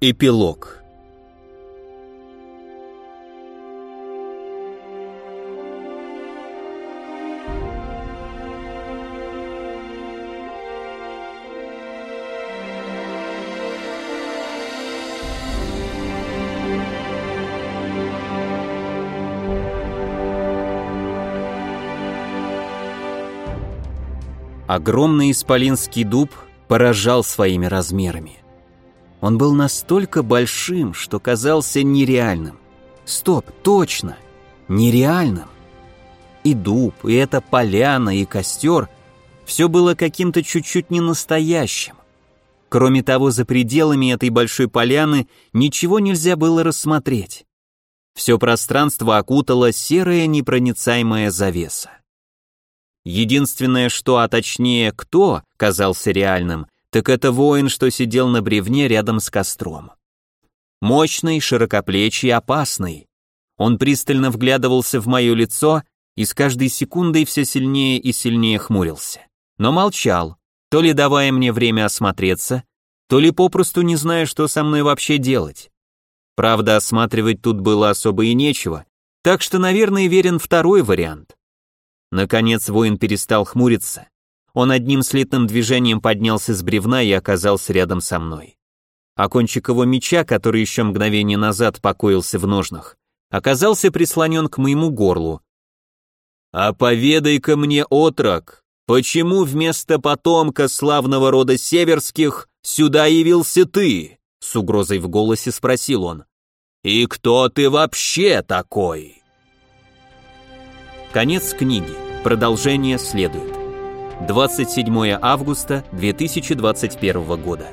Эпилог Огромный исполинский дуб поражал своими размерами. Он был настолько большим, что казался нереальным. Стоп, точно, нереальным. И дуб, и эта поляна, и костер — все было каким-то чуть-чуть ненастоящим. Кроме того, за пределами этой большой поляны ничего нельзя было рассмотреть. Все пространство окутала серая непроницаемая завеса. Единственное, что, а точнее кто, казался реальным, так это воин, что сидел на бревне рядом с костром. Мощный, широкоплечий, опасный. Он пристально вглядывался в мое лицо и с каждой секундой все сильнее и сильнее хмурился. Но молчал, то ли давая мне время осмотреться, то ли попросту не зная, что со мной вообще делать. Правда, осматривать тут было особо и нечего, так что, наверное, верен второй вариант. Наконец воин перестал хмуриться. Он одним слитным движением поднялся с бревна и оказался рядом со мной. А кончик его меча, который еще мгновение назад покоился в ножнах, оказался прислонен к моему горлу. «А поведай-ка мне, отрок, почему вместо потомка славного рода северских сюда явился ты?» С угрозой в голосе спросил он. «И кто ты вообще такой?» Конец книги. Продолжение следует. 27 августа 2021 года.